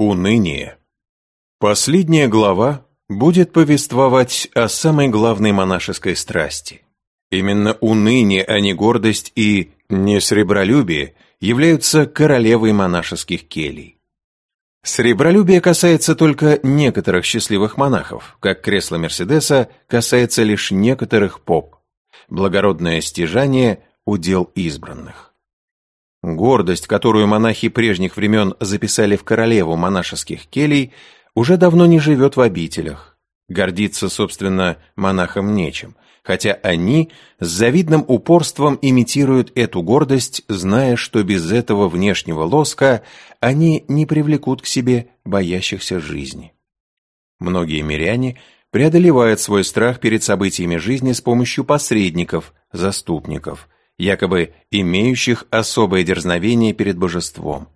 Уныние. Последняя глава будет повествовать о самой главной монашеской страсти. Именно уныние, а не гордость и не сребролюбие являются королевой монашеских келей. Сребролюбие касается только некоторых счастливых монахов, как кресло Мерседеса касается лишь некоторых поп. Благородное стяжание – удел избранных. Гордость, которую монахи прежних времен записали в королеву монашеских келей, уже давно не живет в обителях. Гордиться, собственно, монахам нечем, хотя они с завидным упорством имитируют эту гордость, зная, что без этого внешнего лоска они не привлекут к себе боящихся жизни. Многие миряне преодолевают свой страх перед событиями жизни с помощью посредников, заступников – якобы имеющих особое дерзновение перед божеством.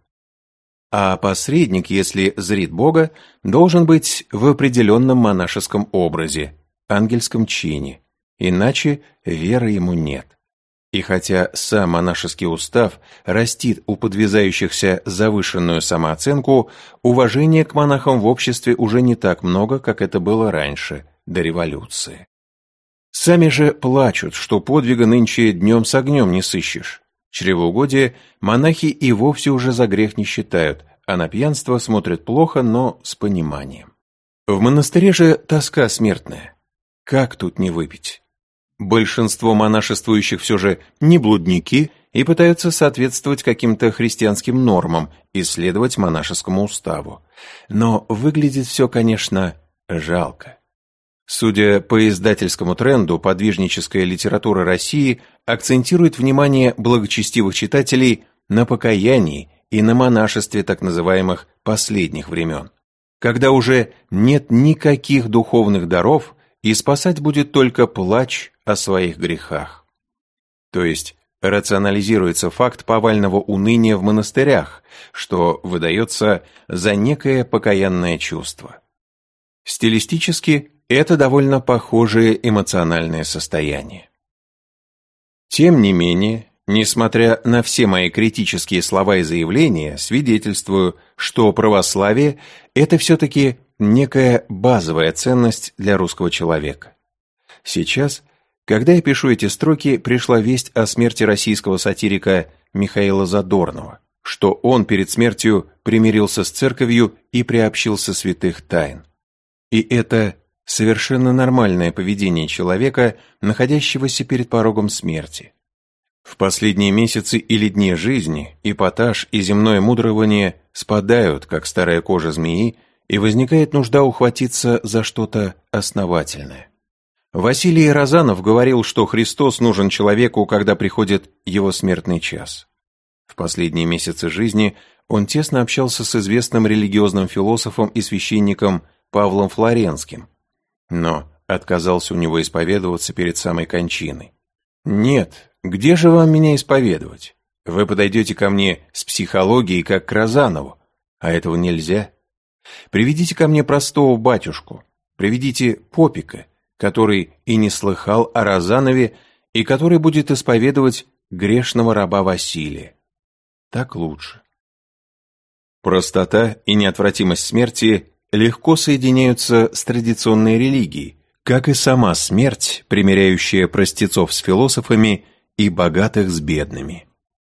А посредник, если зрит Бога, должен быть в определенном монашеском образе, ангельском чине, иначе веры ему нет. И хотя сам монашеский устав растит у подвязающихся завышенную самооценку, уважения к монахам в обществе уже не так много, как это было раньше, до революции. Сами же плачут, что подвига нынче днем с огнем не сыщешь. Чревоугодие монахи и вовсе уже за грех не считают, а на пьянство смотрят плохо, но с пониманием. В монастыре же тоска смертная. Как тут не выпить? Большинство монашествующих все же не блудники и пытаются соответствовать каким-то христианским нормам и следовать монашескому уставу. Но выглядит все, конечно, жалко. Судя по издательскому тренду, подвижническая литература России акцентирует внимание благочестивых читателей на покаянии и на монашестве так называемых последних времен, когда уже нет никаких духовных даров и спасать будет только плач о своих грехах. То есть рационализируется факт повального уныния в монастырях, что выдается за некое покаянное чувство. Стилистически это довольно похожее эмоциональное состояние. Тем не менее, несмотря на все мои критические слова и заявления, свидетельствую, что православие – это все-таки некая базовая ценность для русского человека. Сейчас, когда я пишу эти строки, пришла весть о смерти российского сатирика Михаила Задорнова, что он перед смертью примирился с церковью и приобщился святых тайн. И это совершенно нормальное поведение человека, находящегося перед порогом смерти. В последние месяцы или дни жизни эпатаж и земное мудрование спадают, как старая кожа змеи, и возникает нужда ухватиться за что-то основательное. Василий Розанов говорил, что Христос нужен человеку, когда приходит его смертный час. В последние месяцы жизни он тесно общался с известным религиозным философом и священником Павлом Флоренским, но отказался у него исповедоваться перед самой кончиной. «Нет, где же вам меня исповедовать? Вы подойдете ко мне с психологией, как к Розанову, а этого нельзя. Приведите ко мне простого батюшку, приведите попика, который и не слыхал о Розанове, и который будет исповедовать грешного раба Василия. Так лучше. Простота и неотвратимость смерти легко соединяются с традиционной религией, как и сама смерть, примиряющая простецов с философами и богатых с бедными.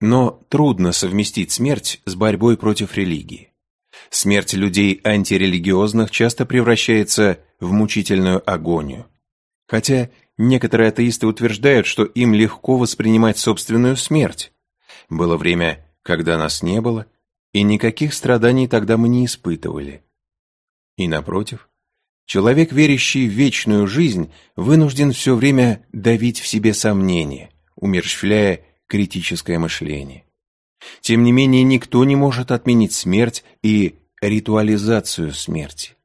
Но трудно совместить смерть с борьбой против религии. Смерть людей антирелигиозных часто превращается в мучительную агонию. Хотя некоторые атеисты утверждают, что им легко воспринимать собственную смерть. Было время, когда нас не было, и никаких страданий тогда мы не испытывали. И напротив, человек, верящий в вечную жизнь, вынужден все время давить в себе сомнения, умерщвляя критическое мышление. Тем не менее, никто не может отменить смерть и ритуализацию смерти.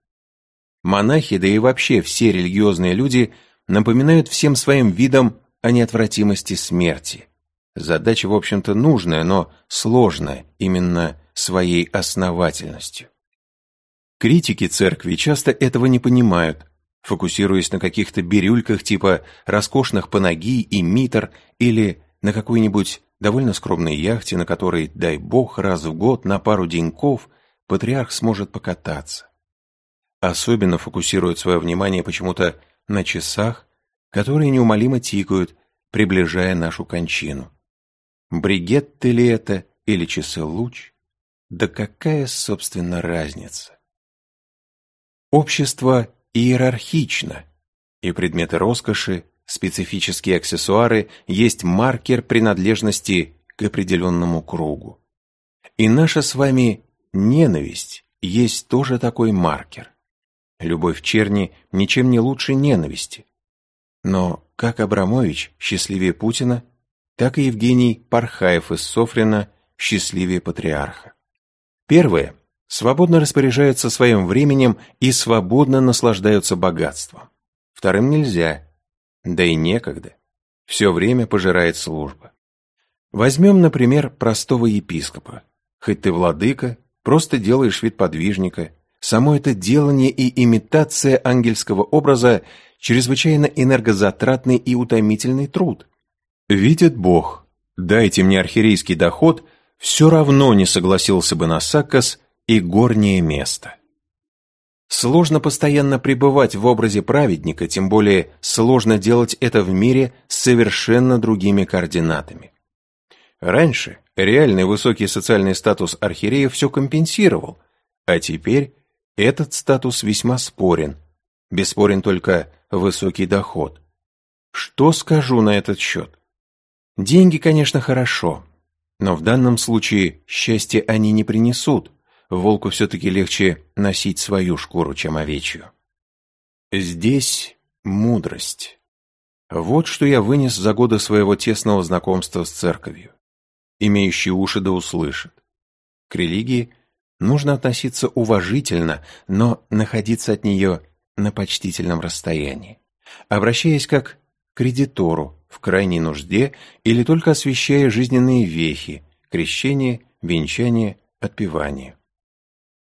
Монахи, да и вообще все религиозные люди напоминают всем своим видом о неотвратимости смерти. Задача, в общем-то, нужная, но сложная именно своей основательностью. Критики церкви часто этого не понимают, фокусируясь на каких-то бирюльках типа роскошных панагий и митр или на какой-нибудь довольно скромной яхте, на которой, дай бог, раз в год на пару деньков патриарх сможет покататься. Особенно фокусирует свое внимание почему-то на часах, которые неумолимо тикают, приближая нашу кончину. Бригетты ли это или часы луч? Да какая, собственно, разница? Общество иерархично, и предметы роскоши, специфические аксессуары есть маркер принадлежности к определенному кругу. И наша с вами ненависть есть тоже такой маркер. Любовь черни ничем не лучше ненависти. Но как Абрамович счастливее Путина, так и Евгений Пархаев из Софрина счастливее патриарха. Первые свободно распоряжаются своим временем и свободно наслаждаются богатством. Вторым нельзя, да и некогда. Все время пожирает служба. Возьмем, например, простого епископа. Хоть ты владыка, просто делаешь вид подвижника. Само это делание и имитация ангельского образа чрезвычайно энергозатратный и утомительный труд. Видит Бог, дайте мне архирейский доход, все равно не согласился бы на Саккас и горнее место. Сложно постоянно пребывать в образе праведника, тем более сложно делать это в мире с совершенно другими координатами. Раньше реальный высокий социальный статус архиерея все компенсировал, а теперь этот статус весьма спорен. Бесспорен только высокий доход. Что скажу на этот счет? Деньги, конечно, хорошо, но в данном случае счастье они не принесут – волку все-таки легче носить свою шкуру, чем овечью. Здесь мудрость. Вот что я вынес за годы своего тесного знакомства с церковью. Имеющий уши да услышит. К религии нужно относиться уважительно, но находиться от нее на почтительном расстоянии, обращаясь как к кредитору в крайней нужде или только освещая жизненные вехи, крещение, венчание, отпевание.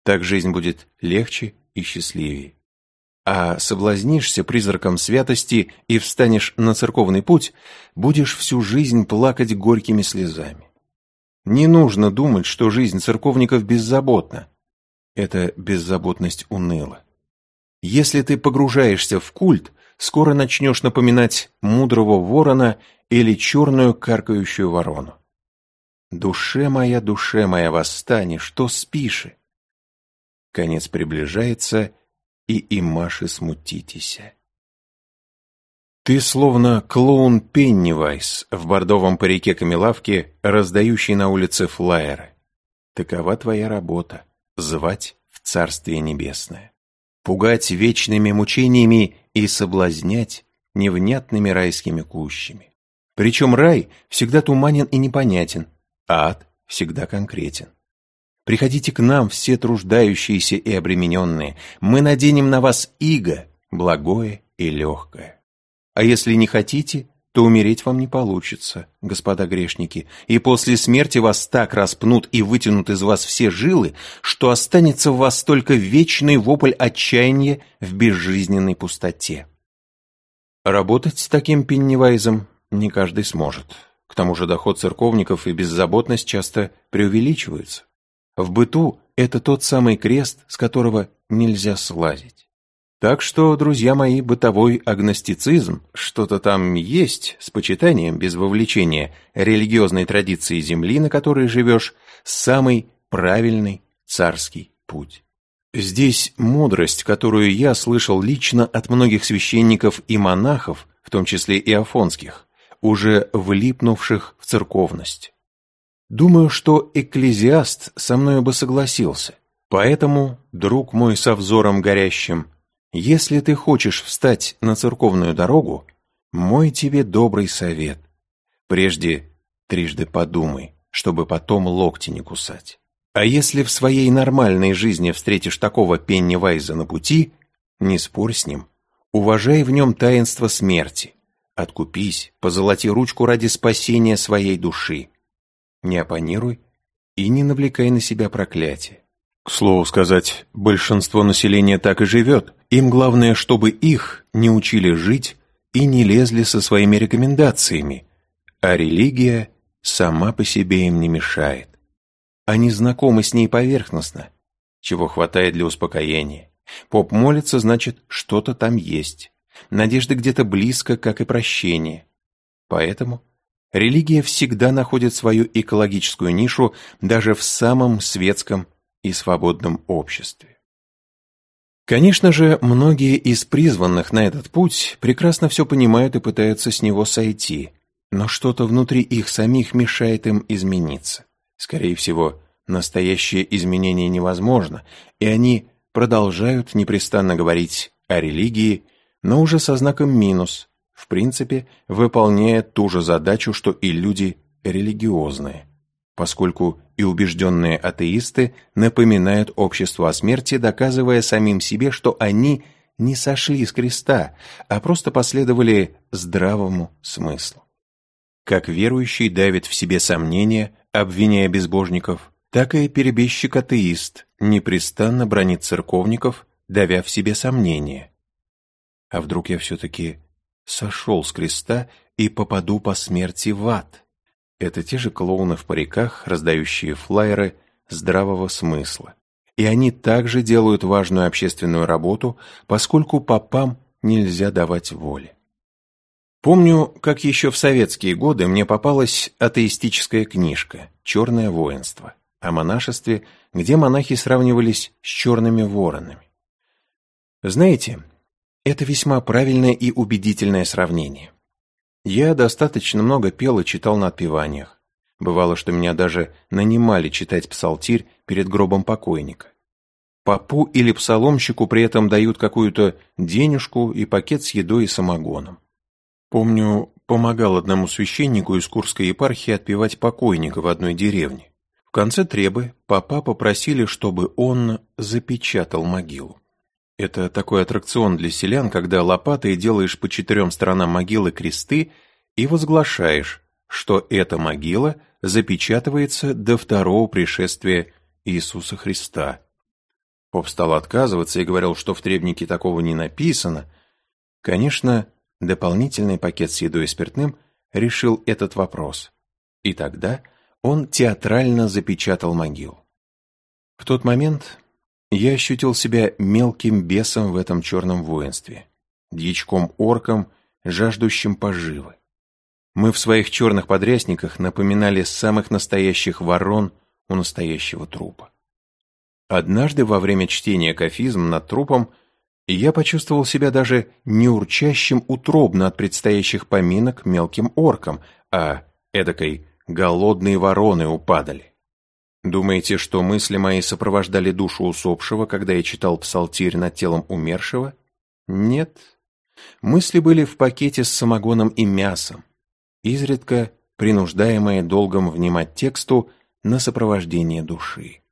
Так жизнь будет легче и счастливее. А соблазнишься призраком святости и встанешь на церковный путь, будешь всю жизнь плакать горькими слезами. Не нужно думать, что жизнь церковников беззаботна. Эта беззаботность уныла. Если ты погружаешься в культ, скоро начнешь напоминать мудрого ворона или черную каркающую ворону. «Душе моя, душе моя, восстань, что спишь?» Конец приближается, и и Маши смутитеся. Ты словно клоун Пеннивайс в бордовом парике камелавки, раздающий на улице флаеры. Такова твоя работа — звать в Царствие Небесное. Пугать вечными мучениями и соблазнять невнятными райскими кущами. Причем рай всегда туманен и непонятен, а ад всегда конкретен. Приходите к нам, все труждающиеся и обремененные. Мы наденем на вас иго, благое и легкое. А если не хотите, то умереть вам не получится, господа грешники, и после смерти вас так распнут и вытянут из вас все жилы, что останется в вас только вечный вопль отчаяния в безжизненной пустоте. Работать с таким пеннивайзом не каждый сможет. К тому же доход церковников и беззаботность часто преувеличиваются. В быту это тот самый крест, с которого нельзя слазить. Так что, друзья мои, бытовой агностицизм, что-то там есть с почитанием без вовлечения религиозной традиции земли, на которой живешь, самый правильный царский путь. Здесь мудрость, которую я слышал лично от многих священников и монахов, в том числе и афонских, уже влипнувших в церковность. Думаю, что экклезиаст со мною бы согласился. Поэтому, друг мой со взором горящим, если ты хочешь встать на церковную дорогу, мой тебе добрый совет. Прежде трижды подумай, чтобы потом локти не кусать. А если в своей нормальной жизни встретишь такого Пеннивайза на пути, не спорь с ним, уважай в нем таинство смерти. Откупись, позолоти ручку ради спасения своей души не оппонируй и не навлекай на себя проклятие. К слову сказать, большинство населения так и живет. Им главное, чтобы их не учили жить и не лезли со своими рекомендациями, а религия сама по себе им не мешает. Они знакомы с ней поверхностно, чего хватает для успокоения. Поп молится, значит, что-то там есть. Надежда где-то близко, как и прощение. Поэтому религия всегда находит свою экологическую нишу даже в самом светском и свободном обществе. Конечно же, многие из призванных на этот путь прекрасно все понимают и пытаются с него сойти, но что-то внутри их самих мешает им измениться. Скорее всего, настоящее изменение невозможно, и они продолжают непрестанно говорить о религии, но уже со знаком минус, в принципе, выполняя ту же задачу, что и люди религиозные, поскольку и убежденные атеисты напоминают обществу о смерти, доказывая самим себе, что они не сошли с креста, а просто последовали здравому смыслу. Как верующий давит в себе сомнения, обвиняя безбожников, так и перебежчик-атеист непрестанно бронит церковников, давя в себе сомнения. А вдруг я все-таки сошел с креста и попаду по смерти в ад? Это те же клоуны в париках, раздающие флаеры здравого смысла. И они также делают важную общественную работу, поскольку попам нельзя давать воли. Помню, как еще в советские годы мне попалась атеистическая книжка «Черное воинство» о монашестве, где монахи сравнивались с черными воронами. Знаете, это весьма правильное и убедительное сравнение. Я достаточно много пел и читал на отпеваниях. Бывало, что меня даже нанимали читать псалтирь перед гробом покойника. Попу или псаломщику при этом дают какую-то денежку и пакет с едой и самогоном. Помню, помогал одному священнику из Курской епархии отпевать покойника в одной деревне. В конце требы папа попросили, чтобы он запечатал могилу. Это такой аттракцион для селян, когда лопатой делаешь по четырем сторонам могилы кресты и возглашаешь, что эта могила запечатывается до второго пришествия Иисуса Христа. Поп стал отказываться и говорил, что в требнике такого не написано. Конечно, дополнительный пакет с едой и спиртным решил этот вопрос. И тогда он театрально запечатал могилу. В тот момент я ощутил себя мелким бесом в этом черном воинстве, дьячком-орком, жаждущим поживы. Мы в своих черных подрясниках напоминали самых настоящих ворон у настоящего трупа. Однажды во время чтения кафизм над трупом я почувствовал себя даже не урчащим утробно от предстоящих поминок мелким оркам, а эдакой голодные вороны упадали. Думаете, что мысли мои сопровождали душу усопшего, когда я читал псалтирь над телом умершего? Нет. Мысли были в пакете с самогоном и мясом, изредка принуждаемые долгом внимать тексту на сопровождение души.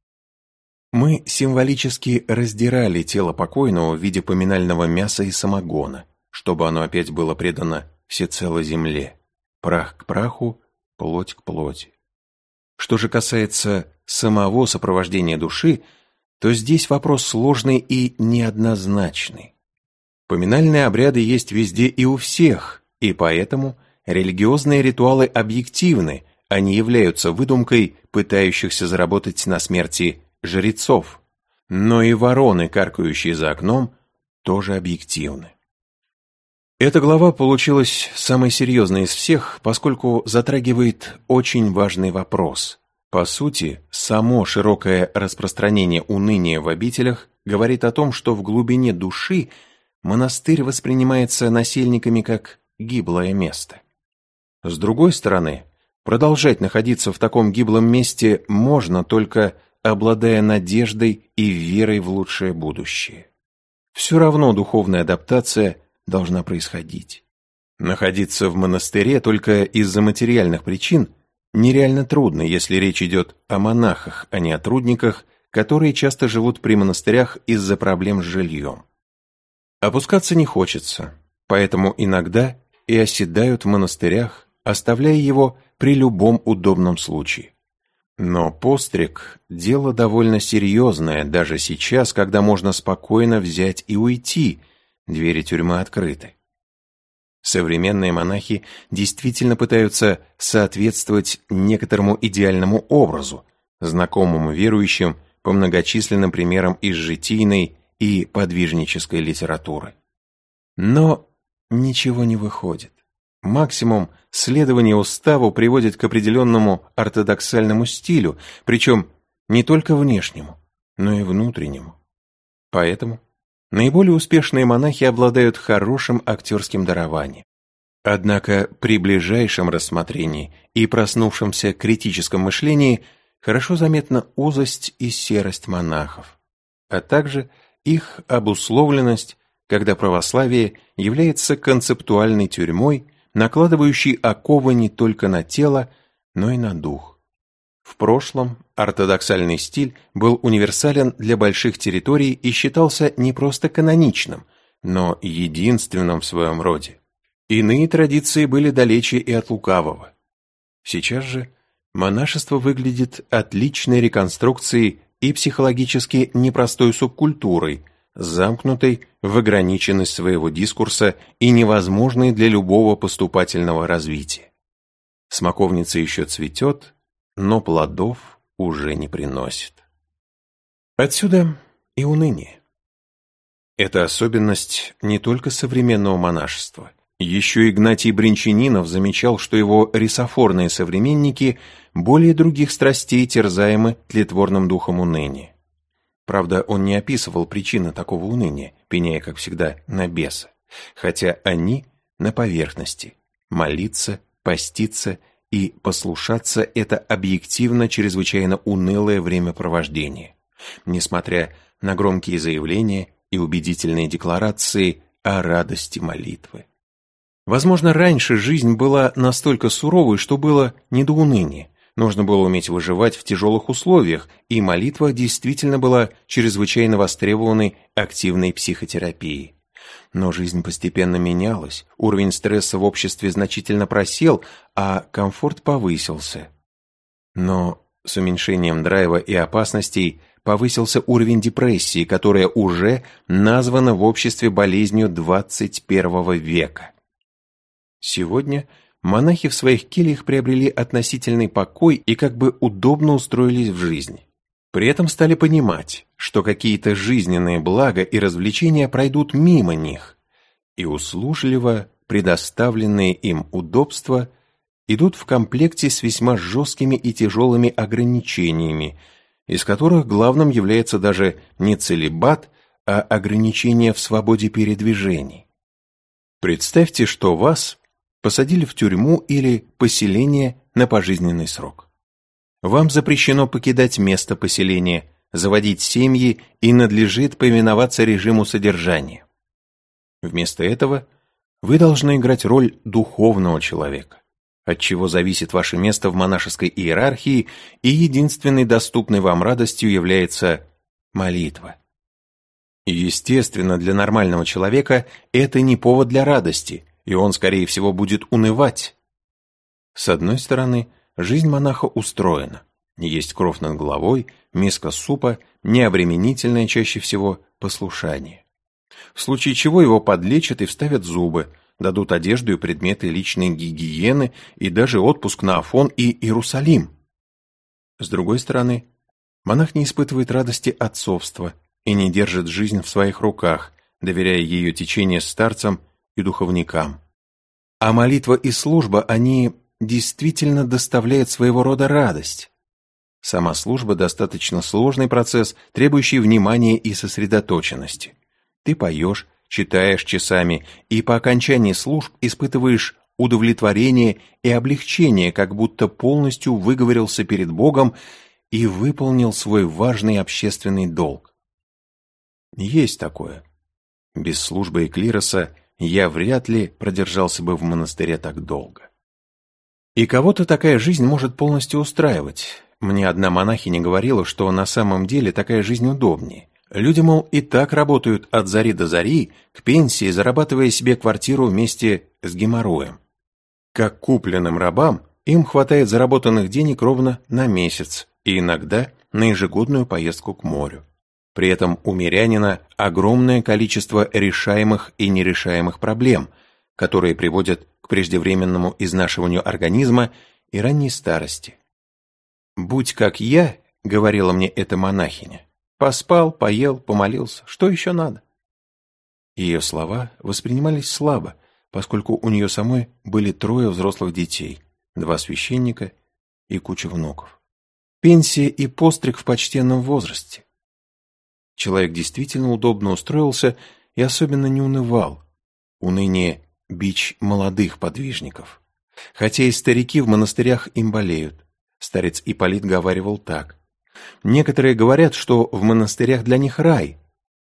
Мы символически раздирали тело покойного в виде поминального мяса и самогона, чтобы оно опять было предано всецело земле, прах к праху, плоть к плоти. Что же касается самого сопровождения души, то здесь вопрос сложный и неоднозначный. Поминальные обряды есть везде и у всех, и поэтому религиозные ритуалы объективны, не являются выдумкой пытающихся заработать на смерти жрецов. Но и вороны, каркающие за окном, тоже объективны. Эта глава получилась самой серьезной из всех, поскольку затрагивает очень важный вопрос. По сути, само широкое распространение уныния в обителях говорит о том, что в глубине души монастырь воспринимается насельниками как гиблое место. С другой стороны, продолжать находиться в таком гиблом месте можно только обладая надеждой и верой в лучшее будущее. Все равно духовная адаптация – должна происходить. Находиться в монастыре только из-за материальных причин нереально трудно, если речь идет о монахах, а не о трудниках, которые часто живут при монастырях из-за проблем с жильем. Опускаться не хочется, поэтому иногда и оседают в монастырях, оставляя его при любом удобном случае. Но постриг – дело довольно серьезное даже сейчас, когда можно спокойно взять и уйти, двери тюрьмы открыты. Современные монахи действительно пытаются соответствовать некоторому идеальному образу, знакомому верующим по многочисленным примерам из житийной и подвижнической литературы. Но ничего не выходит. Максимум следования уставу приводит к определенному ортодоксальному стилю, причем не только внешнему, но и внутреннему. Поэтому наиболее успешные монахи обладают хорошим актерским дарованием. Однако при ближайшем рассмотрении и проснувшемся критическом мышлении хорошо заметна узость и серость монахов, а также их обусловленность, когда православие является концептуальной тюрьмой, накладывающей оковы не только на тело, но и на дух. В прошлом ортодоксальный стиль был универсален для больших территорий и считался не просто каноничным, но единственным в своем роде. Иные традиции были далече и от лукавого. Сейчас же монашество выглядит отличной реконструкцией и психологически непростой субкультурой, замкнутой в ограниченность своего дискурса и невозможной для любого поступательного развития. Смоковница еще цветет, но плодов уже не приносит. Отсюда и уныние. Это особенность не только современного монашества – еще Игнатий Бринчанинов замечал, что его рисофорные современники более других страстей терзаемы тлетворным духом уныния. Правда, он не описывал причины такого уныния, пеняя, как всегда, на беса, хотя они на поверхности. Молиться, поститься и послушаться – это объективно чрезвычайно унылое времяпровождение, несмотря на громкие заявления и убедительные декларации о радости молитвы. Возможно, раньше жизнь была настолько суровой, что было не до уныния. Нужно было уметь выживать в тяжелых условиях, и молитва действительно была чрезвычайно востребованной активной психотерапией. Но жизнь постепенно менялась, уровень стресса в обществе значительно просел, а комфорт повысился. Но с уменьшением драйва и опасностей повысился уровень депрессии, которая уже названа в обществе болезнью 21 века. Сегодня монахи в своих кельях приобрели относительный покой и как бы удобно устроились в жизни. При этом стали понимать, что какие-то жизненные блага и развлечения пройдут мимо них, и услужливо предоставленные им удобства идут в комплекте с весьма жесткими и тяжелыми ограничениями, из которых главным является даже не целебат, а ограничение в свободе передвижений. Представьте, что вас посадили в тюрьму или поселение на пожизненный срок. Вам запрещено покидать место поселения, заводить семьи и надлежит повиноваться режиму содержания. Вместо этого вы должны играть роль духовного человека, от чего зависит ваше место в монашеской иерархии, и единственной доступной вам радостью является молитва. Естественно, для нормального человека это не повод для радости, и он, скорее всего, будет унывать. С одной стороны, жизнь монаха устроена. Есть кровь над головой, миска супа, необременительное чаще всего послушание. В случае чего его подлечат и вставят зубы, дадут одежду и предметы личной гигиены и даже отпуск на Афон и Иерусалим. С другой стороны, монах не испытывает радости отцовства и не держит жизнь в своих руках, доверяя ее течение старцам и духовникам. А молитва и служба, они действительно доставляют своего рода радость. Сама служба достаточно сложный процесс, требующий внимания и сосредоточенности. Ты поешь, читаешь часами, и по окончании служб испытываешь удовлетворение и облегчение, как будто полностью выговорился перед Богом и выполнил свой важный общественный долг. Есть такое. Без службы и клироса я вряд ли продержался бы в монастыре так долго. И кого-то такая жизнь может полностью устраивать. Мне одна монахиня говорила, что на самом деле такая жизнь удобнее. Люди, мол, и так работают от зари до зари, к пенсии, зарабатывая себе квартиру вместе с геморроем. Как купленным рабам, им хватает заработанных денег ровно на месяц и иногда на ежегодную поездку к морю. При этом у мирянина огромное количество решаемых и нерешаемых проблем, которые приводят преждевременному изнашиванию организма и ранней старости. «Будь как я», говорила мне эта монахиня. Поспал, поел, помолился. Что еще надо? Ее слова воспринимались слабо, поскольку у нее самой были трое взрослых детей, два священника и куча внуков. Пенсия и постриг в почтенном возрасте. Человек действительно удобно устроился и особенно не унывал. Уныние – бич молодых подвижников. Хотя и старики в монастырях им болеют. Старец Ипполит говаривал так. Некоторые говорят, что в монастырях для них рай,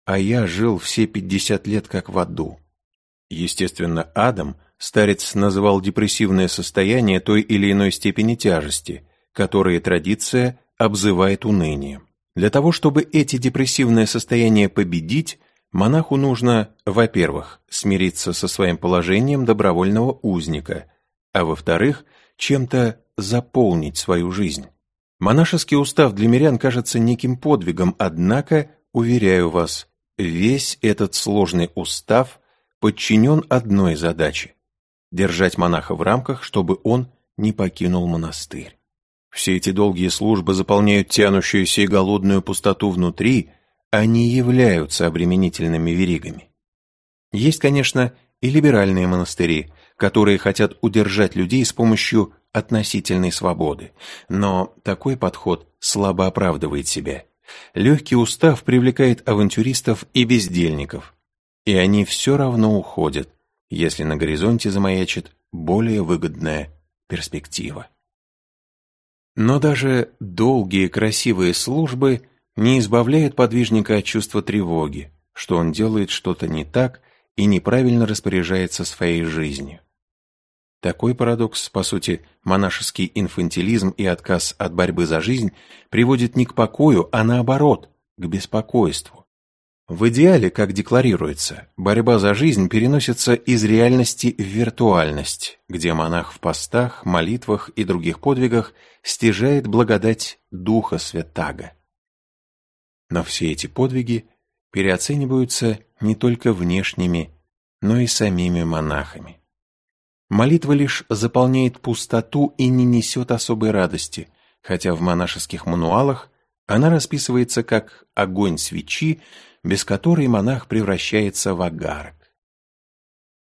а я жил все пятьдесят лет как в аду. Естественно, адом старец называл депрессивное состояние той или иной степени тяжести, которые традиция обзывает унынием. Для того, чтобы эти депрессивные состояния победить, монаху нужно, во-первых, смириться со своим положением добровольного узника, а во-вторых, чем-то заполнить свою жизнь. Монашеский устав для мирян кажется неким подвигом, однако, уверяю вас, весь этот сложный устав подчинен одной задаче – держать монаха в рамках, чтобы он не покинул монастырь. Все эти долгие службы заполняют тянущуюся и голодную пустоту внутри, не являются обременительными веригами. Есть, конечно, и либеральные монастыри, которые хотят удержать людей с помощью относительной свободы. Но такой подход слабо оправдывает себя. Легкий устав привлекает авантюристов и бездельников, и они все равно уходят, если на горизонте замаячит более выгодная перспектива. Но даже долгие красивые службы не избавляют подвижника от чувства тревоги, что он делает что-то не так и неправильно распоряжается своей жизнью. Такой парадокс, по сути, монашеский инфантилизм и отказ от борьбы за жизнь приводит не к покою, а наоборот, к беспокойству. В идеале, как декларируется, борьба за жизнь переносится из реальности в виртуальность, где монах в постах, молитвах и других подвигах стяжает благодать Духа Святаго. Но все эти подвиги переоцениваются не только внешними, но и самими монахами. Молитва лишь заполняет пустоту и не несет особой радости, хотя в монашеских мануалах она расписывается как огонь свечи, без которой монах превращается в агарок.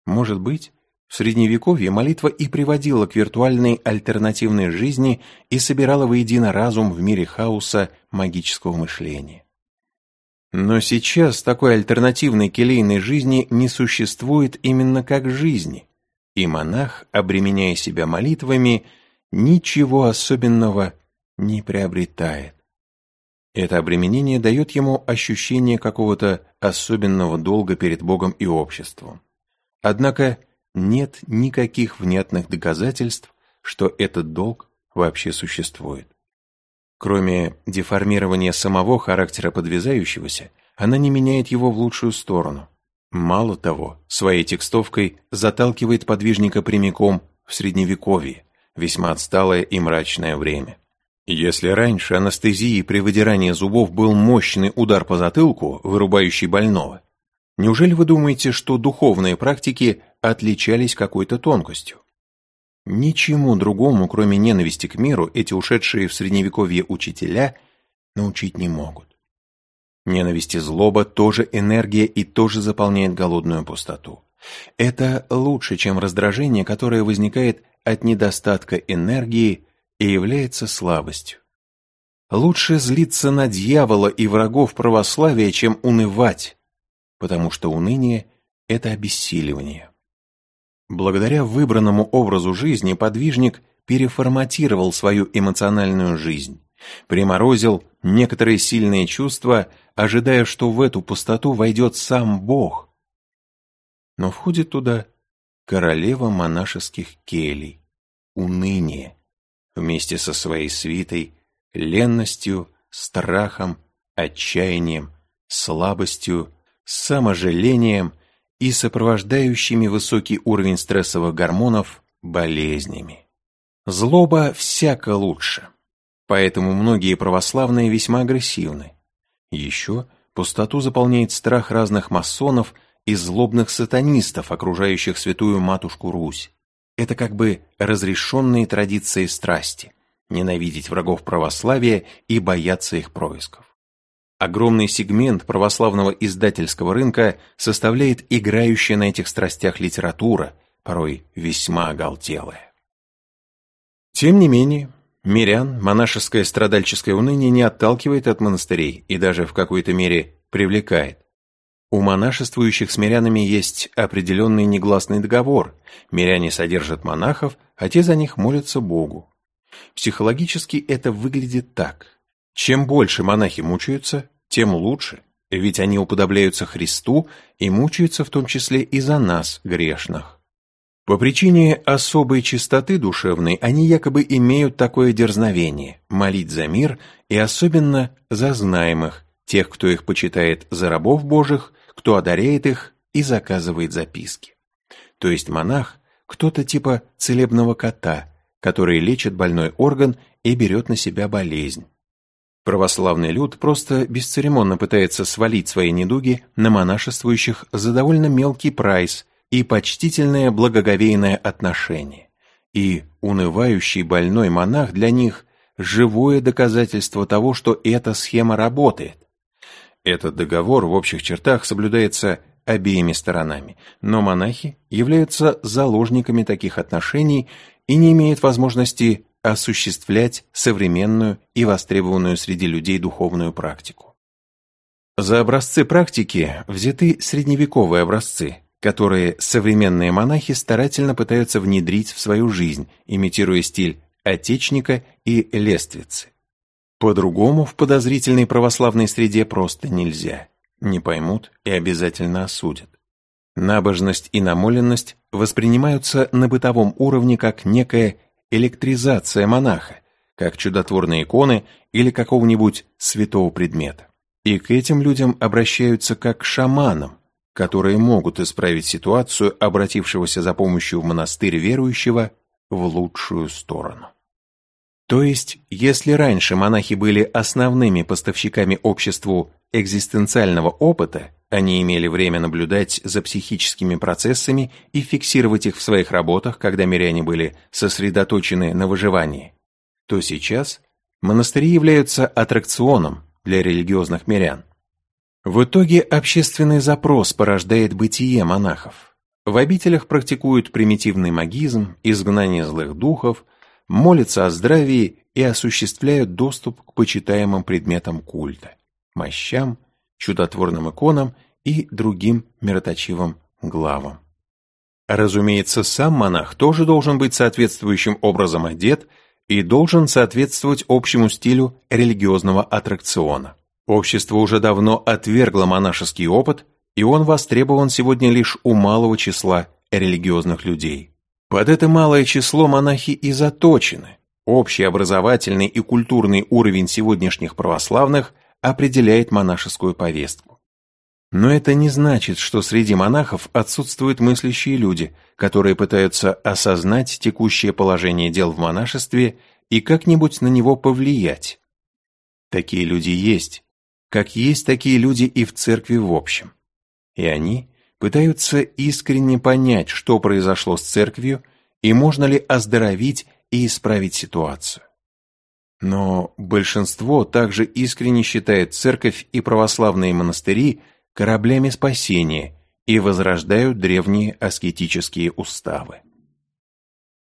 Может быть, в Средневековье молитва и приводила к виртуальной альтернативной жизни и собирала воедино разум в мире хаоса магического мышления. Но сейчас такой альтернативной келейной жизни не существует именно как жизни, и монах, обременяя себя молитвами, ничего особенного не приобретает. Это обременение дает ему ощущение какого-то особенного долга перед Богом и обществом. Однако нет никаких внятных доказательств, что этот долг вообще существует. Кроме деформирования самого характера подвязающегося, она не меняет его в лучшую сторону. Мало того, своей текстовкой заталкивает подвижника прямиком в Средневековье, весьма отсталое и мрачное время. Если раньше анестезией при выдирании зубов был мощный удар по затылку, вырубающий больного, неужели вы думаете, что духовные практики отличались какой-то тонкостью? Ничему другому, кроме ненависти к миру, эти ушедшие в Средневековье учителя научить не могут. Ненависть и злоба тоже энергия и тоже заполняет голодную пустоту. Это лучше, чем раздражение, которое возникает от недостатка энергии и является слабостью. Лучше злиться на дьявола и врагов православия, чем унывать, потому что уныние – это обессиливание. Благодаря выбранному образу жизни подвижник переформатировал свою эмоциональную жизнь, приморозил некоторые сильные чувства, ожидая, что в эту пустоту войдет сам Бог. Но входит туда королева монашеских келей, уныние, вместе со своей свитой, ленностью, страхом, отчаянием, слабостью, саможалением и сопровождающими высокий уровень стрессовых гормонов болезнями. Злоба всяко лучше. Поэтому многие православные весьма агрессивны. Еще пустоту заполняет страх разных масонов и злобных сатанистов, окружающих святую матушку Русь. Это как бы разрешенные традиции страсти. ненавидеть врагов православия и бояться их происков. Огромный сегмент православного издательского рынка составляет играющая на этих страстях литература, порой весьма оголтелая. Тем не менее, мирян монашеское страдальческое уныние не отталкивает от монастырей и даже в какой-то мере привлекает. У монашествующих с мирянами есть определенный негласный договор. Миряне содержат монахов, а те за них молятся Богу. Психологически это выглядит так. Чем больше монахи мучаются, тем лучше, ведь они уподобляются Христу и мучаются в том числе и за нас, грешных. По причине особой чистоты душевной они якобы имеют такое дерзновение – молить за мир и особенно за знаемых, тех, кто их почитает за рабов Божьих, кто одаряет их и заказывает записки. То есть монах – кто-то типа целебного кота, который лечит больной орган и берет на себя болезнь. Православный люд просто бесцеремонно пытается свалить свои недуги на монашествующих за довольно мелкий прайс и почтительное благоговейное отношение. И унывающий больной монах для них – живое доказательство того, что эта схема работает. Этот договор в общих чертах соблюдается обеими сторонами, но монахи являются заложниками таких отношений и не имеют возможности осуществлять современную и востребованную среди людей духовную практику. За образцы практики взяты средневековые образцы, которые современные монахи старательно пытаются внедрить в свою жизнь, имитируя стиль отечника и лествицы. По-другому в подозрительной православной среде просто нельзя. Не поймут и обязательно осудят. Набожность и намоленность воспринимаются на бытовом уровне как некая электризация монаха, как чудотворные иконы или какого-нибудь святого предмета. И к этим людям обращаются как к шаманам, которые могут исправить ситуацию обратившегося за помощью в монастырь верующего в лучшую сторону. То есть, если раньше монахи были основными поставщиками обществу экзистенциального опыта, они имели время наблюдать за психическими процессами и фиксировать их в своих работах, когда миряне были сосредоточены на выживании, то сейчас монастыри являются аттракционом для религиозных мирян. В итоге общественный запрос порождает бытие монахов. В обителях практикуют примитивный магизм, изгнание злых духов, молятся о здравии и осуществляют доступ к почитаемым предметам культа, мощам, чудотворным иконам и другим мироточивым главам. Разумеется, сам монах тоже должен быть соответствующим образом одет и должен соответствовать общему стилю религиозного аттракциона. Общество уже давно отвергло монашеский опыт, и он востребован сегодня лишь у малого числа религиозных людей. Под это малое число монахи и заточены. Общий образовательный и культурный уровень сегодняшних православных определяет монашескую повестку. Но это не значит, что среди монахов отсутствуют мыслящие люди, которые пытаются осознать текущее положение дел в монашестве и как-нибудь на него повлиять. Такие люди есть, как есть такие люди и в церкви в общем. И они пытаются искренне понять, что произошло с церковью и можно ли оздоровить и исправить ситуацию. Но большинство также искренне считает церковь и православные монастыри кораблями спасения и возрождают древние аскетические уставы.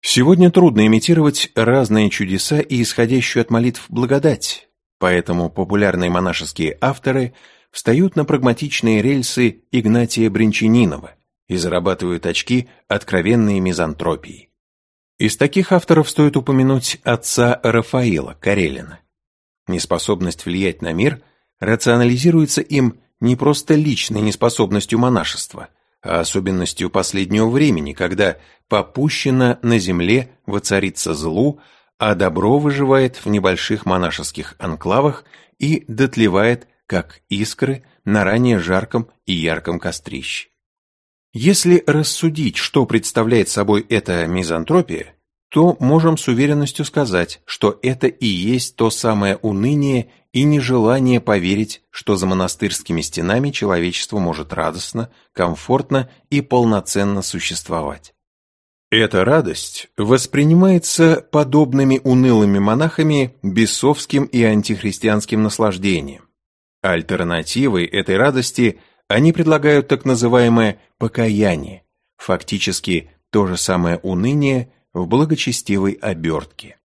Сегодня трудно имитировать разные чудеса и исходящую от молитв благодать, поэтому популярные монашеские авторы встают на прагматичные рельсы Игнатия Бринчанинова и зарабатывают очки откровенной мизантропии. Из таких авторов стоит упомянуть отца Рафаила Карелина. Неспособность влиять на мир рационализируется им не просто личной неспособностью монашества, а особенностью последнего времени, когда попущено на земле воцарится злу, а добро выживает в небольших монашеских анклавах и дотлевает, как искры, на ранее жарком и ярком кострище. Если рассудить, что представляет собой эта мизантропия, то можем с уверенностью сказать, что это и есть то самое уныние и нежелание поверить, что за монастырскими стенами человечество может радостно, комфортно и полноценно существовать. Эта радость воспринимается подобными унылыми монахами бесовским и антихристианским наслаждением. Альтернативой этой радости они предлагают так называемое покаяние, фактически то же самое уныние в благочестивой обертке.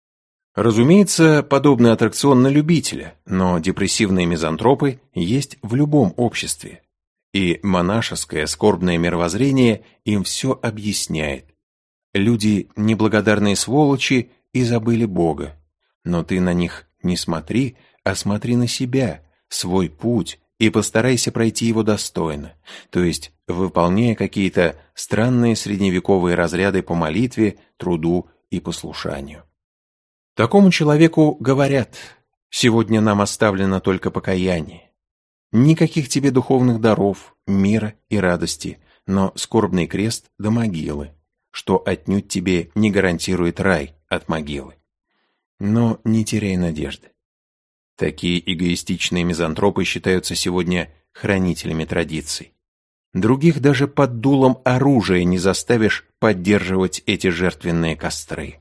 Разумеется, подобный аттракцион на любителя, но депрессивные мизантропы есть в любом обществе. И монашеское скорбное мировоззрение им все объясняет. Люди неблагодарные сволочи и забыли Бога. Но ты на них не смотри, а смотри на себя, свой путь, и постарайся пройти его достойно, то есть выполняя какие-то странные средневековые разряды по молитве, труду и послушанию. Такому человеку говорят, сегодня нам оставлено только покаяние. Никаких тебе духовных даров, мира и радости, но скорбный крест до могилы, что отнюдь тебе не гарантирует рай от могилы. Но не теряй надежды. Такие эгоистичные мизантропы считаются сегодня хранителями традиций. Других даже под дулом оружия не заставишь поддерживать эти жертвенные костры.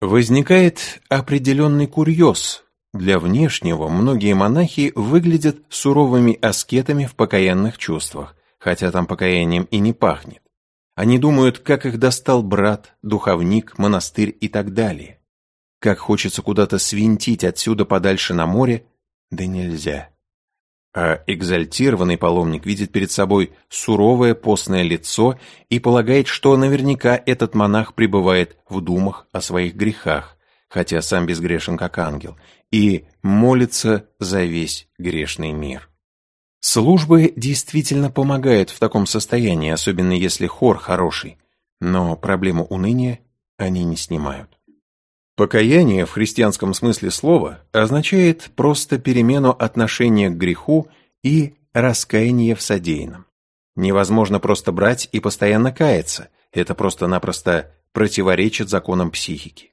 Возникает определенный курьез. Для внешнего многие монахи выглядят суровыми аскетами в покаянных чувствах, хотя там покаянием и не пахнет. Они думают, как их достал брат, духовник, монастырь и так далее. Как хочется куда-то свинтить отсюда подальше на море, да нельзя. А экзальтированный паломник видит перед собой суровое постное лицо и полагает, что наверняка этот монах пребывает в думах о своих грехах, хотя сам безгрешен как ангел, и молится за весь грешный мир. Службы действительно помогают в таком состоянии, особенно если хор хороший, но проблему уныния они не снимают. Покаяние в христианском смысле слова означает просто перемену отношения к греху и раскаяние в содеянном. Невозможно просто брать и постоянно каяться, это просто-напросто противоречит законам психики.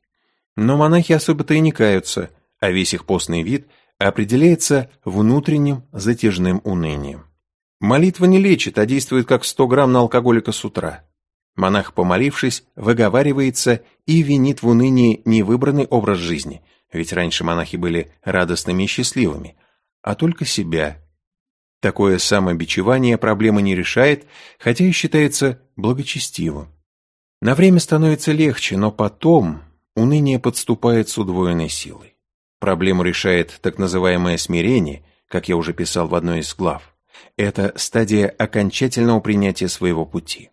Но монахи особо-то и не каются, а весь их постный вид определяется внутренним затяжным унынием. Молитва не лечит, а действует как 100 грамм на алкоголика с утра. Монах, помолившись, выговаривается и винит в унынии не выбранный образ жизни, ведь раньше монахи были радостными и счастливыми, а только себя. Такое самобичевание проблемы не решает, хотя и считается благочестивым. На время становится легче, но потом уныние подступает с удвоенной силой. Проблему решает так называемое смирение, как я уже писал в одной из глав. Это стадия окончательного принятия своего пути.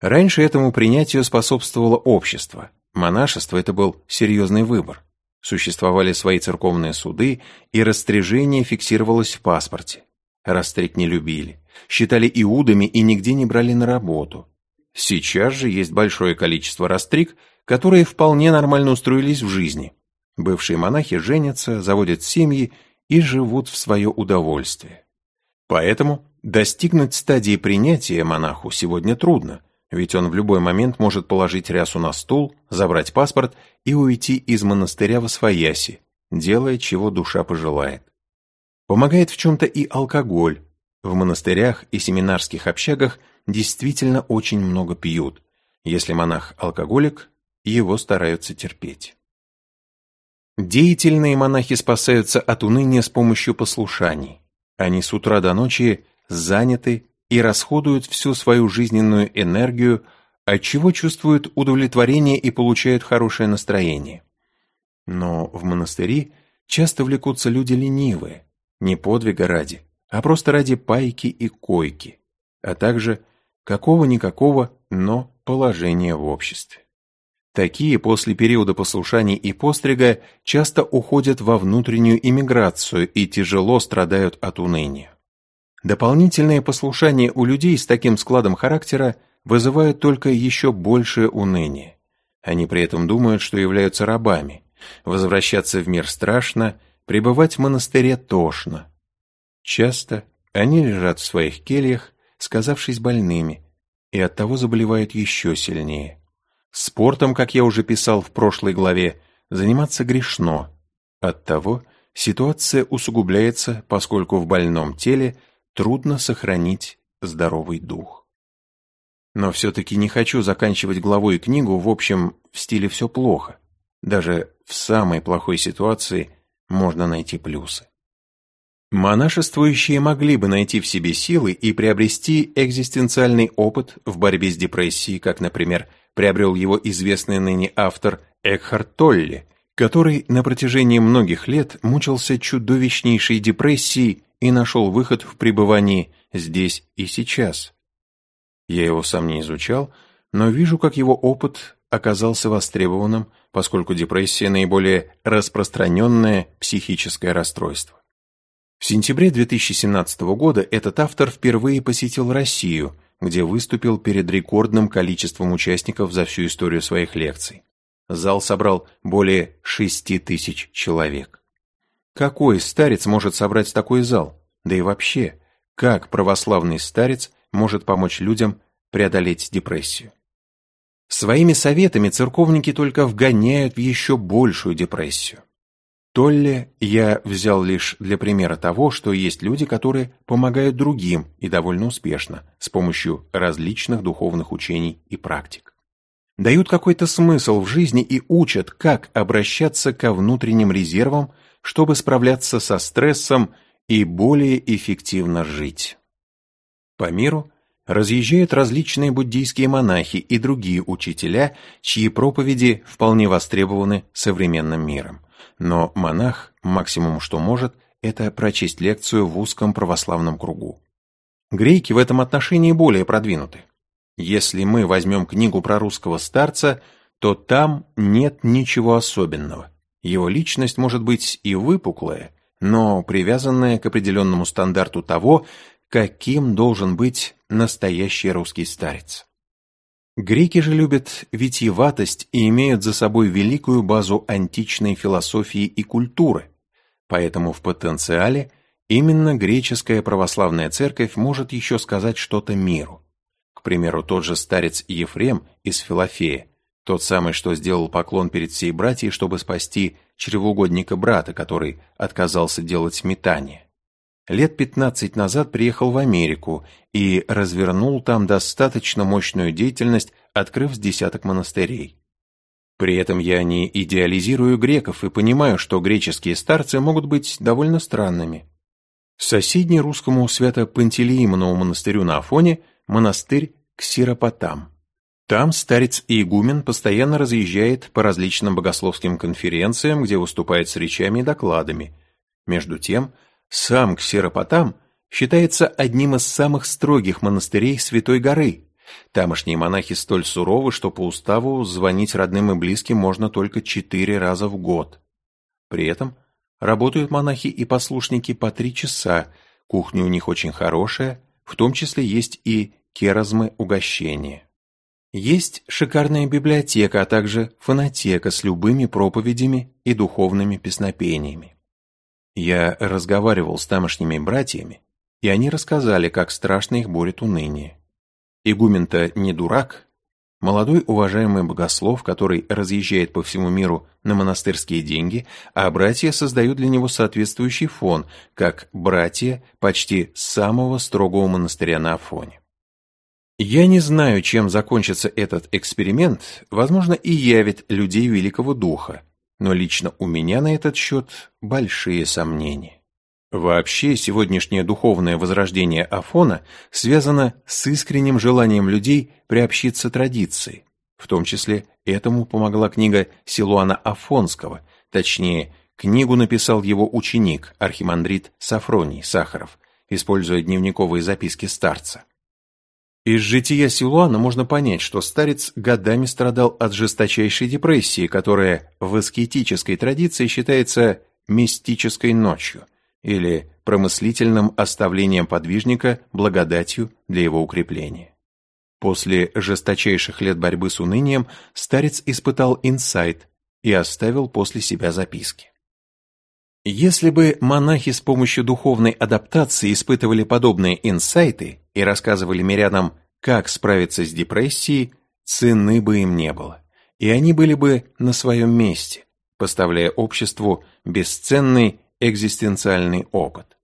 Раньше этому принятию способствовало общество. Монашество – это был серьезный выбор. Существовали свои церковные суды, и растряжение фиксировалось в паспорте. Растриг не любили, считали иудами и нигде не брали на работу. Сейчас же есть большое количество растриг, которые вполне нормально устроились в жизни. Бывшие монахи женятся, заводят семьи и живут в свое удовольствие. Поэтому достигнуть стадии принятия монаху сегодня трудно, ведь он в любой момент может положить рясу на стул, забрать паспорт и уйти из монастыря во свояси, делая, чего душа пожелает. Помогает в чем-то и алкоголь. В монастырях и семинарских общагах действительно очень много пьют. Если монах алкоголик, его стараются терпеть. Деятельные монахи спасаются от уныния с помощью послушаний. Они с утра до ночи заняты и расходуют всю свою жизненную энергию, отчего чувствуют удовлетворение и получают хорошее настроение. Но в монастыри часто влекутся люди ленивые, не подвига ради, а просто ради пайки и койки, а также какого-никакого, но положения в обществе. Такие после периода послушаний и пострига часто уходят во внутреннюю иммиграцию и тяжело страдают от уныния. Дополнительное послушание у людей с таким складом характера вызывает только еще большее уныние. Они при этом думают, что являются рабами. Возвращаться в мир страшно, пребывать в монастыре тошно. Часто они лежат в своих кельях, сказавшись больными, и оттого заболевают еще сильнее. Спортом, как я уже писал в прошлой главе, заниматься грешно. Оттого ситуация усугубляется, поскольку в больном теле трудно сохранить здоровый дух. Но все-таки не хочу заканчивать главой книгу, в общем, в стиле «все плохо». Даже в самой плохой ситуации можно найти плюсы. Монашествующие могли бы найти в себе силы и приобрести экзистенциальный опыт в борьбе с депрессией, как, например, приобрел его известный ныне автор Экхарт Толли, который на протяжении многих лет мучился чудовищнейшей депрессией и нашел выход в пребывании здесь и сейчас. Я его сам не изучал, но вижу, как его опыт оказался востребованным, поскольку депрессия – наиболее распространенное психическое расстройство. В сентябре 2017 года этот автор впервые посетил Россию, где выступил перед рекордным количеством участников за всю историю своих лекций. Зал собрал более 6 тысяч человек. Какой старец может собрать такой зал? Да и вообще, как православный старец может помочь людям преодолеть депрессию? Своими советами церковники только вгоняют в еще большую депрессию. Толле я взял лишь для примера того, что есть люди, которые помогают другим и довольно успешно с помощью различных духовных учений и практик. Дают какой-то смысл в жизни и учат, как обращаться ко внутренним резервам, чтобы справляться со стрессом и более эффективно жить. По миру разъезжают различные буддийские монахи и другие учителя, чьи проповеди вполне востребованы современным миром но монах максимум, что может, это прочесть лекцию в узком православном кругу. Греки в этом отношении более продвинуты. Если мы возьмем книгу про русского старца, то там нет ничего особенного. Его личность может быть и выпуклая, но привязанная к определенному стандарту того, каким должен быть настоящий русский старец. Греки же любят витиеватость и имеют за собой великую базу античной философии и культуры, поэтому в потенциале именно греческая православная церковь может еще сказать что-то миру. К примеру, тот же старец Ефрем из Филофея, тот самый, что сделал поклон перед всей братьей, чтобы спасти чревоугодника брата, который отказался делать метание лет 15 назад приехал в Америку и развернул там достаточно мощную деятельность, открыв с десяток монастырей. При этом я не идеализирую греков и понимаю, что греческие старцы могут быть довольно странными. Соседний русскому свято-пантелеимонову монастырю на Афоне монастырь Ксиропотам. Там старец и игумен постоянно разъезжает по различным богословским конференциям, где выступает с речами и докладами. Между тем, сам Ксеропотам считается одним из самых строгих монастырей Святой горы. Тамошние монахи столь суровы, что по уставу звонить родным и близким можно только четыре раза в год. При этом работают монахи и послушники по три часа, кухня у них очень хорошая, в том числе есть и керазмы угощения. Есть шикарная библиотека, а также фонотека с любыми проповедями и духовными песнопениями. Я разговаривал с тамошними братьями, и они рассказали, как страшно их борет уныние. Игумен-то не дурак, молодой уважаемый богослов, который разъезжает по всему миру на монастырские деньги, а братья создают для него соответствующий фон, как братья почти самого строгого монастыря на Афоне. Я не знаю, чем закончится этот эксперимент, возможно, и явит людей Великого Духа, но лично у меня на этот счет большие сомнения. Вообще, сегодняшнее духовное возрождение Афона связано с искренним желанием людей приобщиться традиции. В том числе этому помогла книга Силуана Афонского, точнее, книгу написал его ученик, архимандрит Сафроний Сахаров, используя дневниковые записки старца. Из жития Силуана можно понять, что старец годами страдал от жесточайшей депрессии, которая в аскетической традиции считается мистической ночью или промыслительным оставлением подвижника благодатью для его укрепления. После жесточайших лет борьбы с унынием старец испытал инсайт и оставил после себя записки. Если бы монахи с помощью духовной адаптации испытывали подобные инсайты и рассказывали мирянам, как справиться с депрессией, цены бы им не было, и они были бы на своем месте, поставляя обществу бесценный экзистенциальный опыт.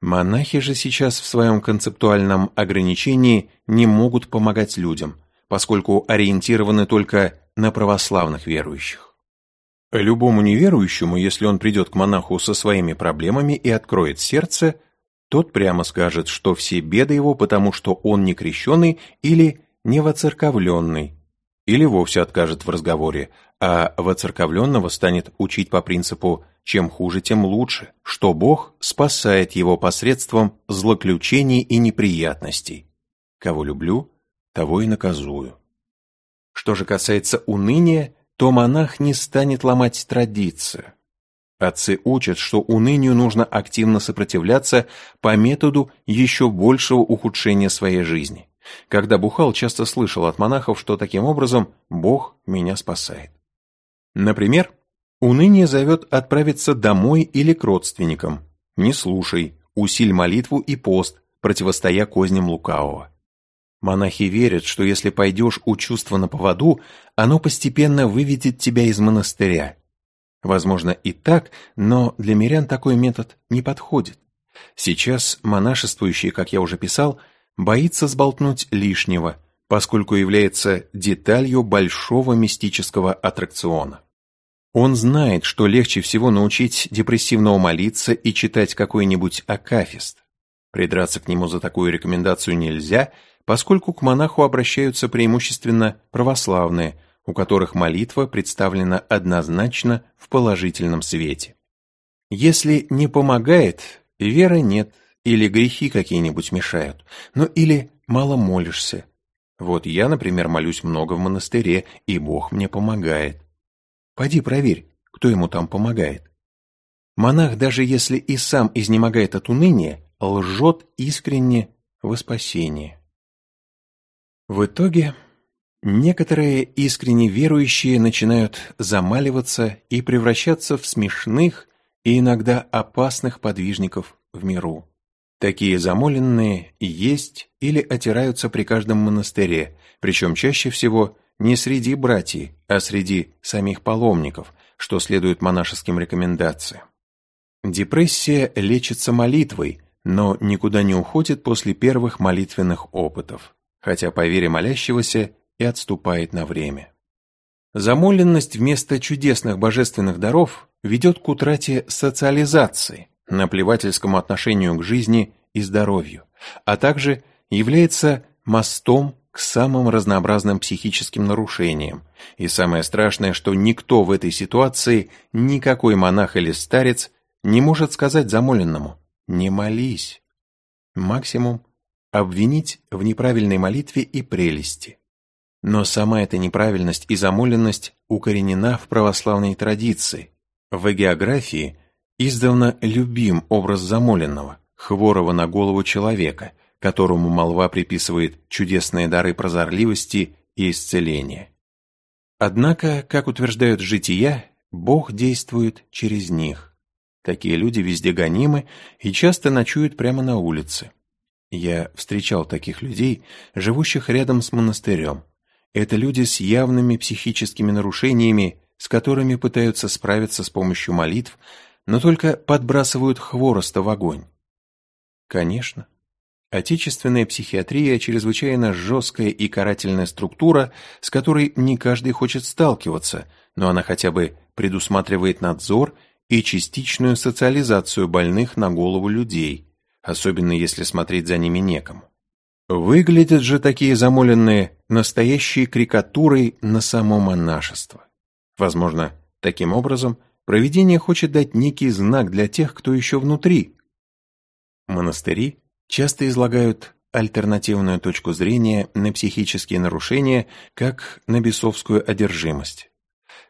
Монахи же сейчас в своем концептуальном ограничении не могут помогать людям, поскольку ориентированы только на православных верующих. Любому неверующему, если он придет к монаху со своими проблемами и откроет сердце, тот прямо скажет, что все беды его потому, что он не крещенный или не воцерковленный, или вовсе откажет в разговоре, а воцерковленного станет учить по принципу «чем хуже, тем лучше», что Бог спасает его посредством злоключений и неприятностей. Кого люблю, того и наказую. Что же касается уныния, то монах не станет ломать традицию. Отцы учат, что унынию нужно активно сопротивляться по методу еще большего ухудшения своей жизни. Когда бухал, часто слышал от монахов, что таким образом Бог меня спасает. Например, уныние зовет отправиться домой или к родственникам. Не слушай, усиль молитву и пост, противостоя козням лукавого. Монахи верят, что если пойдешь у чувства на поводу, оно постепенно выведет тебя из монастыря. Возможно и так, но для мирян такой метод не подходит. Сейчас монашествующий, как я уже писал, боится сболтнуть лишнего, поскольку является деталью большого мистического аттракциона. Он знает, что легче всего научить депрессивного молиться и читать какой-нибудь акафист. Придраться к нему за такую рекомендацию нельзя, поскольку к монаху обращаются преимущественно православные, у которых молитва представлена однозначно в положительном свете. Если не помогает, веры нет, или грехи какие-нибудь мешают, ну или мало молишься. Вот я, например, молюсь много в монастыре, и Бог мне помогает. Пойди проверь, кто ему там помогает. Монах, даже если и сам изнемогает от уныния, лжет искренне во спасение. В итоге некоторые искренне верующие начинают замаливаться и превращаться в смешных и иногда опасных подвижников в миру. Такие замоленные есть или отираются при каждом монастыре, причем чаще всего не среди братьев, а среди самих паломников, что следует монашеским рекомендациям. Депрессия лечится молитвой, но никуда не уходит после первых молитвенных опытов, хотя по вере молящегося и отступает на время. Замоленность вместо чудесных божественных даров ведет к утрате социализации, наплевательскому отношению к жизни и здоровью, а также является мостом к самым разнообразным психическим нарушениям. И самое страшное, что никто в этой ситуации, никакой монах или старец, не может сказать замоленному «не молись». Максимум – обвинить в неправильной молитве и прелести. Но сама эта неправильность и замоленность укоренена в православной традиции. В географии Издавна любим образ замоленного, хворого на голову человека, которому молва приписывает чудесные дары прозорливости и исцеления. Однако, как утверждают жития, Бог действует через них. Такие люди везде гонимы и часто ночуют прямо на улице. Я встречал таких людей, живущих рядом с монастырем. Это люди с явными психическими нарушениями, с которыми пытаются справиться с помощью молитв, но только подбрасывают хвороста в огонь. Конечно, отечественная психиатрия – чрезвычайно жесткая и карательная структура, с которой не каждый хочет сталкиваться, но она хотя бы предусматривает надзор и частичную социализацию больных на голову людей, особенно если смотреть за ними некому. Выглядят же такие замоленные настоящей карикатурой на само монашество. Возможно, таким образом Провидение хочет дать некий знак для тех, кто еще внутри. Монастыри часто излагают альтернативную точку зрения на психические нарушения, как на бесовскую одержимость.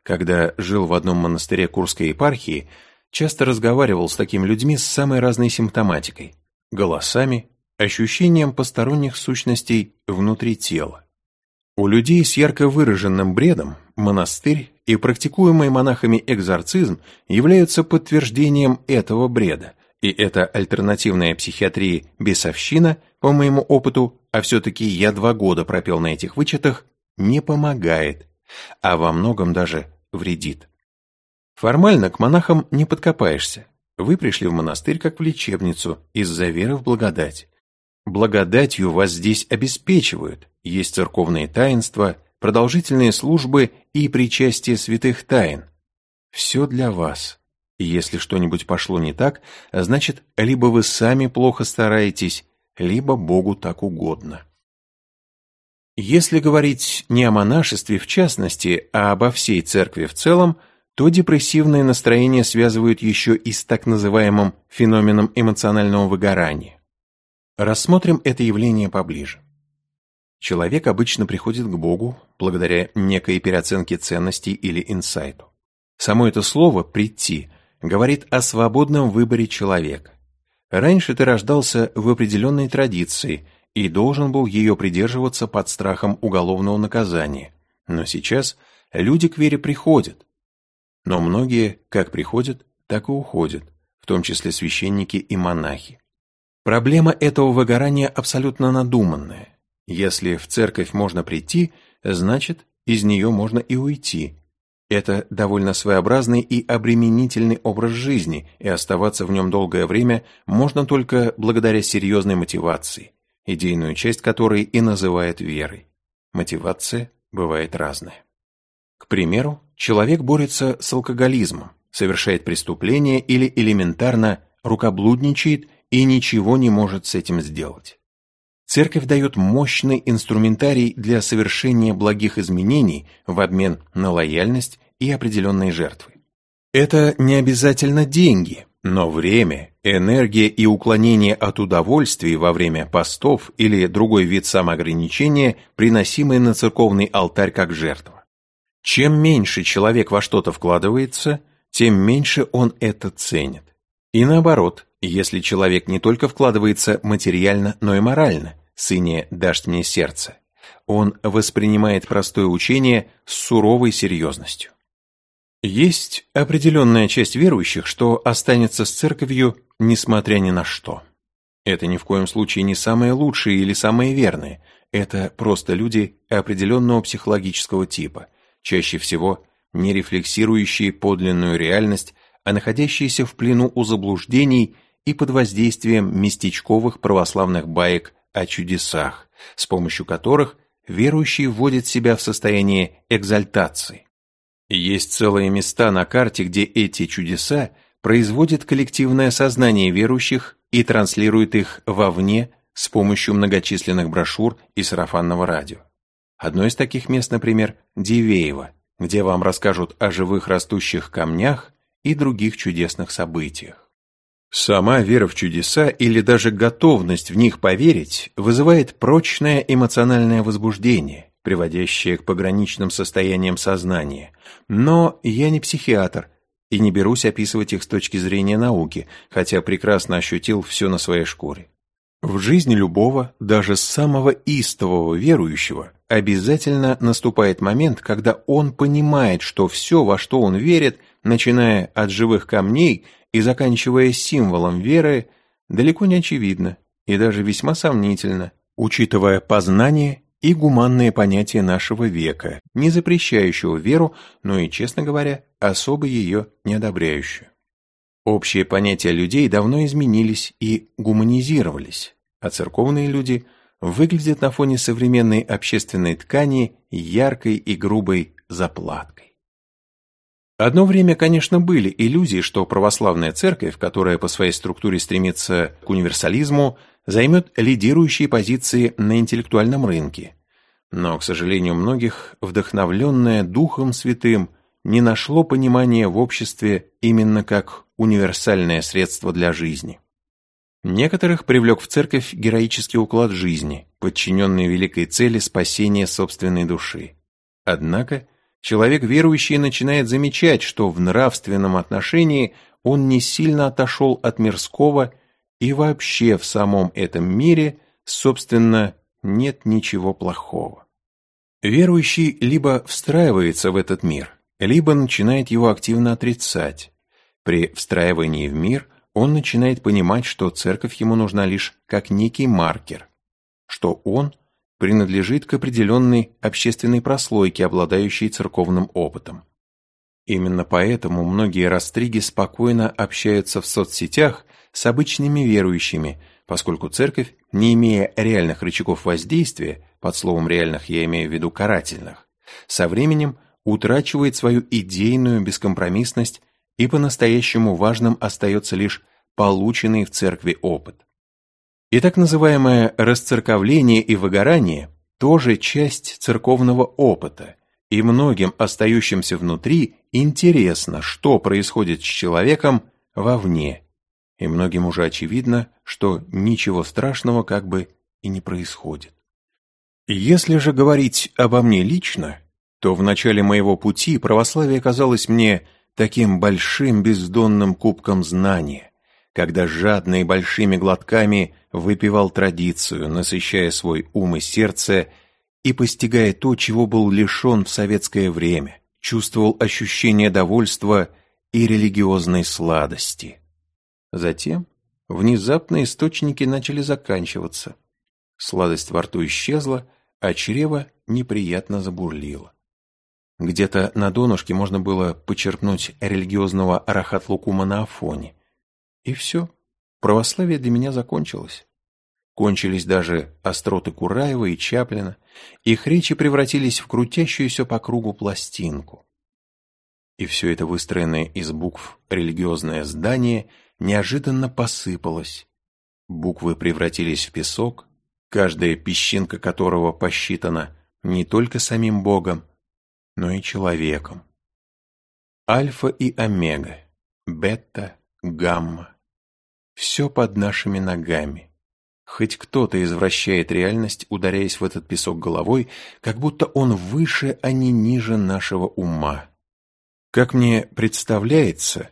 Когда жил в одном монастыре Курской епархии, часто разговаривал с такими людьми с самой разной симптоматикой – голосами, ощущением посторонних сущностей внутри тела. У людей с ярко выраженным бредом монастырь и практикуемый монахами экзорцизм являются подтверждением этого бреда, и эта альтернативная психиатрии бесовщина, по моему опыту, а все-таки я два года пропел на этих вычетах, не помогает, а во многом даже вредит. Формально к монахам не подкопаешься. Вы пришли в монастырь как в лечебницу из-за веры в благодать. Благодатью вас здесь обеспечивают. Есть церковные таинства, продолжительные службы и причастие святых тайн. Все для вас. И если что-нибудь пошло не так, значит, либо вы сами плохо стараетесь, либо Богу так угодно. Если говорить не о монашестве в частности, а обо всей церкви в целом, то депрессивное настроение связывают еще и с так называемым феноменом эмоционального выгорания. Рассмотрим это явление поближе. Человек обычно приходит к Богу благодаря некой переоценке ценностей или инсайту. Само это слово «прийти» говорит о свободном выборе человека. Раньше ты рождался в определенной традиции и должен был ее придерживаться под страхом уголовного наказания. Но сейчас люди к вере приходят. Но многие как приходят, так и уходят, в том числе священники и монахи. Проблема этого выгорания абсолютно надуманная. Если в церковь можно прийти, значит, из нее можно и уйти, это довольно своеобразный и обременительный образ жизни, и оставаться в нем долгое время можно только благодаря серьезной мотивации, идейную часть которой и называют верой. Мотивация бывает разная. К примеру, человек борется с алкоголизмом, совершает преступление или элементарно рукоблудничает и ничего не может с этим сделать. Церковь дает мощный инструментарий для совершения благих изменений в обмен на лояльность и определенные жертвы. Это не обязательно деньги, но время, энергия и уклонение от удовольствий во время постов или другой вид самоограничения, приносимые на церковный алтарь как жертва. Чем меньше человек во что-то вкладывается, тем меньше он это ценит. И наоборот, если человек не только вкладывается материально, но и морально, «Сыне, дашь мне сердце», он воспринимает простое учение с суровой серьезностью. Есть определенная часть верующих, что останется с церковью, несмотря ни на что. Это ни в коем случае не самые лучшие или самые верные, это просто люди определенного психологического типа, чаще всего не рефлексирующие подлинную реальность, а находящиеся в плену у заблуждений и под воздействием местечковых православных баек о чудесах, с помощью которых верующий вводит себя в состояние экзальтации. Есть целые места на карте, где эти чудеса производят коллективное сознание верующих и транслируют их вовне с помощью многочисленных брошюр и сарафанного радио. Одно из таких мест, например, Дивеево, где вам расскажут о живых растущих камнях и других чудесных событиях. Сама вера в чудеса или даже готовность в них поверить вызывает прочное эмоциональное возбуждение, приводящее к пограничным состояниям сознания. Но я не психиатр и не берусь описывать их с точки зрения науки, хотя прекрасно ощутил все на своей шкуре. В жизни любого, даже самого истового верующего, обязательно наступает момент, когда он понимает, что все, во что он верит, начиная от живых камней и заканчивая символом веры, далеко не очевидно и даже весьма сомнительно, учитывая познание и гуманные понятия нашего века, не запрещающего веру, но и, честно говоря, особо ее не одобряющую. Общие понятия людей давно изменились и гуманизировались, а церковные люди выглядят на фоне современной общественной ткани яркой и грубой заплаткой. Одно время, конечно, были иллюзии, что православная церковь, которая по своей структуре стремится к универсализму, займет лидирующие позиции на интеллектуальном рынке. Но, к сожалению, многих, вдохновленное Духом Святым, не нашло понимания в обществе именно как универсальное средство для жизни. Некоторых привлек в церковь героический уклад жизни, подчиненный великой цели спасения собственной души. Однако, человек верующий начинает замечать, что в нравственном отношении он не сильно отошел от мирского и вообще в самом этом мире, собственно, нет ничего плохого. Верующий либо встраивается в этот мир, либо начинает его активно отрицать. При встраивании в мир он начинает понимать, что церковь ему нужна лишь как некий маркер, что он – принадлежит к определенной общественной прослойке, обладающей церковным опытом. Именно поэтому многие растриги спокойно общаются в соцсетях с обычными верующими, поскольку церковь, не имея реальных рычагов воздействия, под словом «реальных» я имею в виду карательных, со временем утрачивает свою идейную бескомпромиссность и по-настоящему важным остается лишь полученный в церкви опыт. И так называемое расцерковление и выгорание тоже часть церковного опыта – и многим остающимся внутри интересно, что происходит с человеком вовне. И многим уже очевидно, что ничего страшного как бы и не происходит. Если же говорить обо мне лично, то в начале моего пути православие казалось мне таким большим бездонным кубком знания, когда жадно и большими глотками выпивал традицию, насыщая свой ум и сердце и постигая то, чего был лишен в советское время, чувствовал ощущение довольства и религиозной сладости. Затем внезапно источники начали заканчиваться. Сладость во рту исчезла, а чрево неприятно забурлило. Где-то на донышке можно было почерпнуть религиозного арахат-лукума на Афоне. И все, православие для меня закончилось. Кончились даже остроты Кураева и Чаплина, их речи превратились в крутящуюся по кругу пластинку. И все это выстроенное из букв религиозное здание неожиданно посыпалось. Буквы превратились в песок, каждая песчинка которого посчитана не только самим Богом, но и человеком. Альфа и омега, бета, гамма. Все под нашими ногами. Хоть кто-то извращает реальность, ударяясь в этот песок головой, как будто он выше, а не ниже нашего ума. Как мне представляется,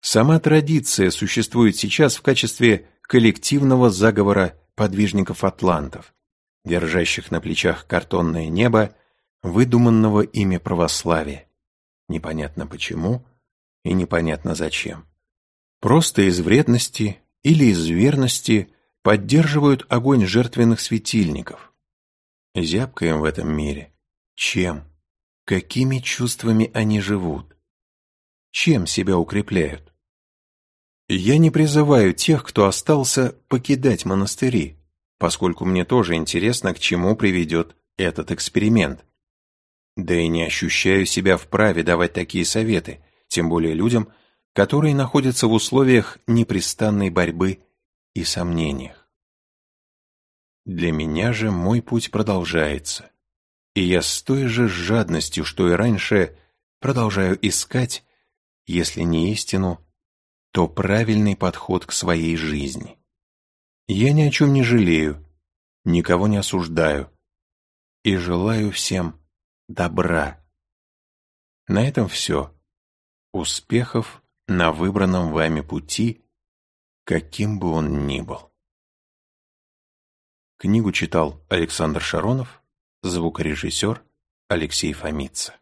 сама традиция существует сейчас в качестве коллективного заговора подвижников-атлантов, держащих на плечах картонное небо, выдуманного ими православия. Непонятно почему и непонятно зачем. Просто из вредности или из верности – поддерживают огонь жертвенных светильников. Зябко им в этом мире. Чем? Какими чувствами они живут? Чем себя укрепляют? Я не призываю тех, кто остался, покидать монастыри, поскольку мне тоже интересно, к чему приведет этот эксперимент. Да и не ощущаю себя вправе давать такие советы, тем более людям, которые находятся в условиях непрестанной борьбы и сомнениях. Для меня же мой путь продолжается, и я с той же жадностью, что и раньше, продолжаю искать, если не истину, то правильный подход к своей жизни. Я ни о чем не жалею, никого не осуждаю и желаю всем добра. На этом все. Успехов на выбранном вами пути каким бы он ни был. Книгу читал Александр Шаронов, звукорежиссер Алексей Фомица.